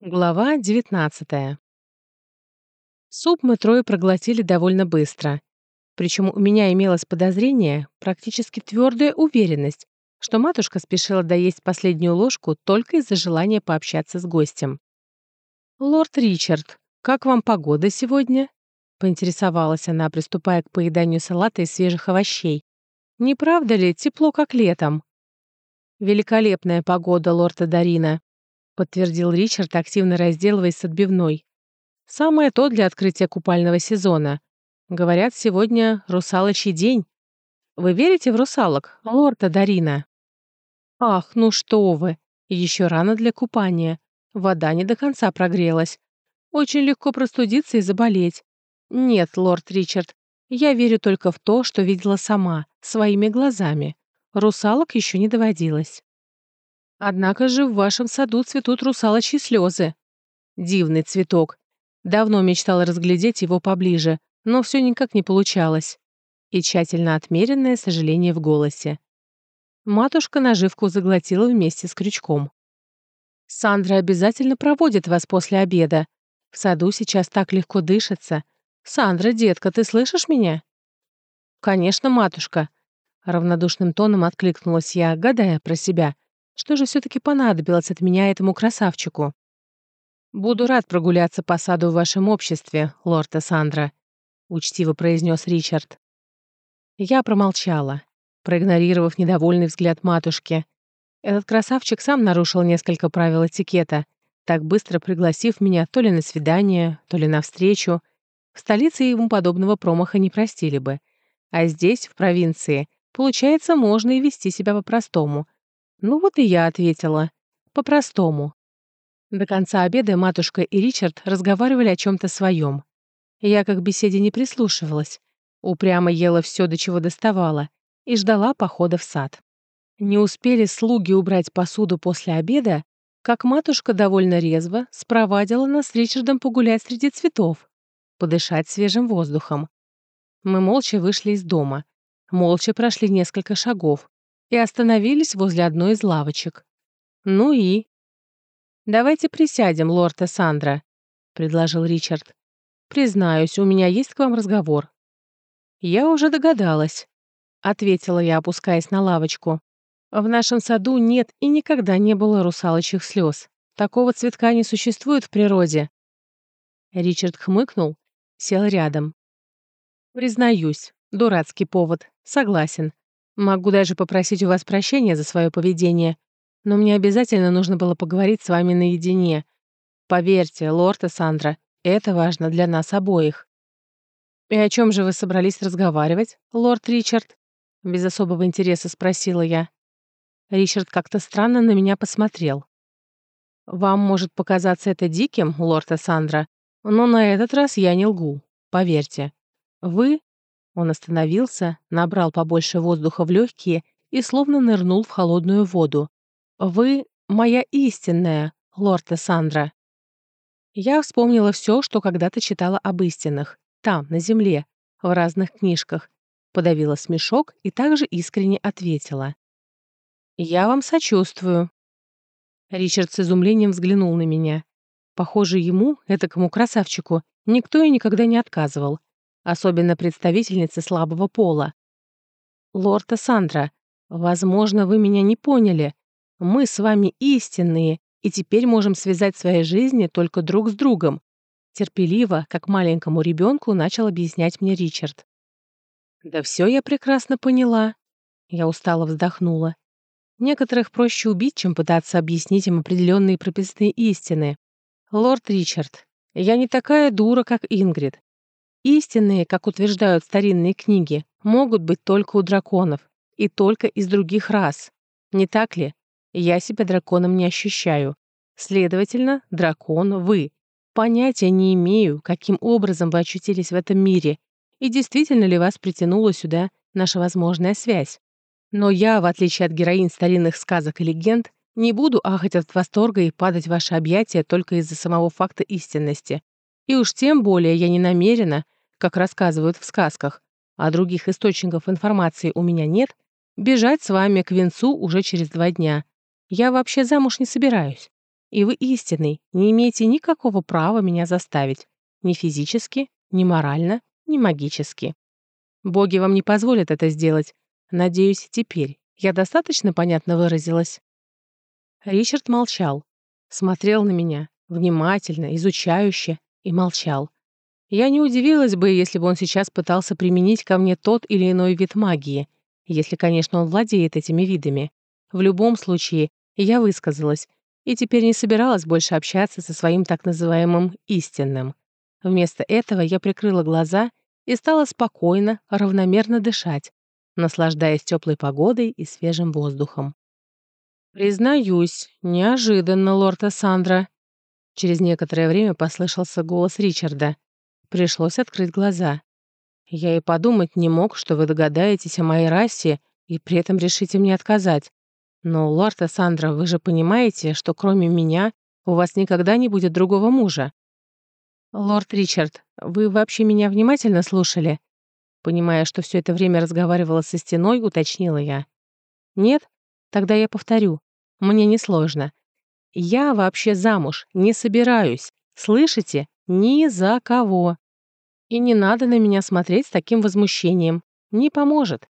Глава 19 Суп мы трое проглотили довольно быстро. Причем у меня имелось подозрение, практически твердая уверенность, что матушка спешила доесть последнюю ложку только из-за желания пообщаться с гостем. «Лорд Ричард, как вам погода сегодня?» — поинтересовалась она, приступая к поеданию салата из свежих овощей. «Не правда ли, тепло, как летом?» «Великолепная погода, лорд Дарина», подтвердил Ричард, активно разделываясь с отбивной. «Самое то для открытия купального сезона. Говорят, сегодня русалочий день. Вы верите в русалок, лорда Дарина?» «Ах, ну что вы! Еще рано для купания. Вода не до конца прогрелась. Очень легко простудиться и заболеть. Нет, лорд Ричард, я верю только в то, что видела сама, своими глазами. Русалок еще не доводилось». Однако же в вашем саду цветут русалочьи слезы. Дивный цветок. Давно мечтала разглядеть его поближе, но все никак не получалось. И тщательно отмеренное сожаление в голосе. Матушка наживку заглотила вместе с крючком. «Сандра обязательно проводит вас после обеда. В саду сейчас так легко дышится. Сандра, детка, ты слышишь меня?» «Конечно, матушка», — равнодушным тоном откликнулась я, гадая про себя — что же все-таки понадобилось от меня этому красавчику? «Буду рад прогуляться по саду в вашем обществе, лорд Эссандра», — учтиво произнес Ричард. Я промолчала, проигнорировав недовольный взгляд матушки. Этот красавчик сам нарушил несколько правил этикета, так быстро пригласив меня то ли на свидание, то ли на встречу. В столице ему подобного промаха не простили бы. А здесь, в провинции, получается, можно и вести себя по-простому — ну вот и я ответила. По-простому. До конца обеда матушка и Ричард разговаривали о чем-то своем. Я как беседе не прислушивалась. Упрямо ела все, до чего доставала, и ждала похода в сад. Не успели слуги убрать посуду после обеда, как матушка довольно резво спровадила нас с Ричардом погулять среди цветов, подышать свежим воздухом. Мы молча вышли из дома, молча прошли несколько шагов, и остановились возле одной из лавочек. «Ну и?» «Давайте присядем, лорд Эссандра», — предложил Ричард. «Признаюсь, у меня есть к вам разговор». «Я уже догадалась», — ответила я, опускаясь на лавочку. «В нашем саду нет и никогда не было русалочьих слез. Такого цветка не существует в природе». Ричард хмыкнул, сел рядом. «Признаюсь, дурацкий повод, согласен. Могу даже попросить у вас прощения за свое поведение, но мне обязательно нужно было поговорить с вами наедине. Поверьте, лорд и Сандра, это важно для нас обоих». «И о чем же вы собрались разговаривать, лорд Ричард?» Без особого интереса спросила я. Ричард как-то странно на меня посмотрел. «Вам может показаться это диким, лорд Сандра, но на этот раз я не лгу, поверьте. Вы он остановился, набрал побольше воздуха в легкие и словно нырнул в холодную воду. «Вы моя истинная, лорд Эссандра». Я вспомнила все, что когда-то читала об истинах, там, на земле, в разных книжках, подавила смешок и также искренне ответила. «Я вам сочувствую». Ричард с изумлением взглянул на меня. Похоже, ему, этакому красавчику, никто и никогда не отказывал особенно представительницы слабого пола. «Лорд Сандра, возможно, вы меня не поняли. Мы с вами истинные, и теперь можем связать свои жизни только друг с другом», терпеливо, как маленькому ребенку, начал объяснять мне Ричард. «Да все я прекрасно поняла». Я устало вздохнула. Некоторых проще убить, чем пытаться объяснить им определенные прописные истины. «Лорд Ричард, я не такая дура, как Ингрид. Истинные, как утверждают старинные книги, могут быть только у драконов и только из других рас. Не так ли? Я себя драконом не ощущаю. Следовательно, дракон вы. Понятия не имею, каким образом вы очутились в этом мире и действительно ли вас притянула сюда наша возможная связь. Но я, в отличие от героинь старинных сказок и легенд, не буду ахать от восторга и падать в ваши объятия только из-за самого факта истинности. И уж тем более я не намерена, как рассказывают в сказках, а других источников информации у меня нет, бежать с вами к венцу уже через два дня. Я вообще замуж не собираюсь. И вы истинный, не имеете никакого права меня заставить. Ни физически, ни морально, ни магически. Боги вам не позволят это сделать. Надеюсь, теперь я достаточно понятно выразилась?» Ричард молчал, смотрел на меня, внимательно, изучающе, и молчал. Я не удивилась бы, если бы он сейчас пытался применить ко мне тот или иной вид магии, если, конечно, он владеет этими видами. В любом случае, я высказалась, и теперь не собиралась больше общаться со своим так называемым «истинным». Вместо этого я прикрыла глаза и стала спокойно, равномерно дышать, наслаждаясь теплой погодой и свежим воздухом. «Признаюсь, неожиданно, лорд Эссандра». Через некоторое время послышался голос Ричарда. Пришлось открыть глаза. «Я и подумать не мог, что вы догадаетесь о моей расе и при этом решите мне отказать. Но, лорд Эссандра, вы же понимаете, что кроме меня у вас никогда не будет другого мужа». «Лорд Ричард, вы вообще меня внимательно слушали?» Понимая, что все это время разговаривала со стеной, уточнила я. «Нет? Тогда я повторю. Мне несложно. Я вообще замуж не собираюсь. Слышите? Ни за кого. И не надо на меня смотреть с таким возмущением. Не поможет.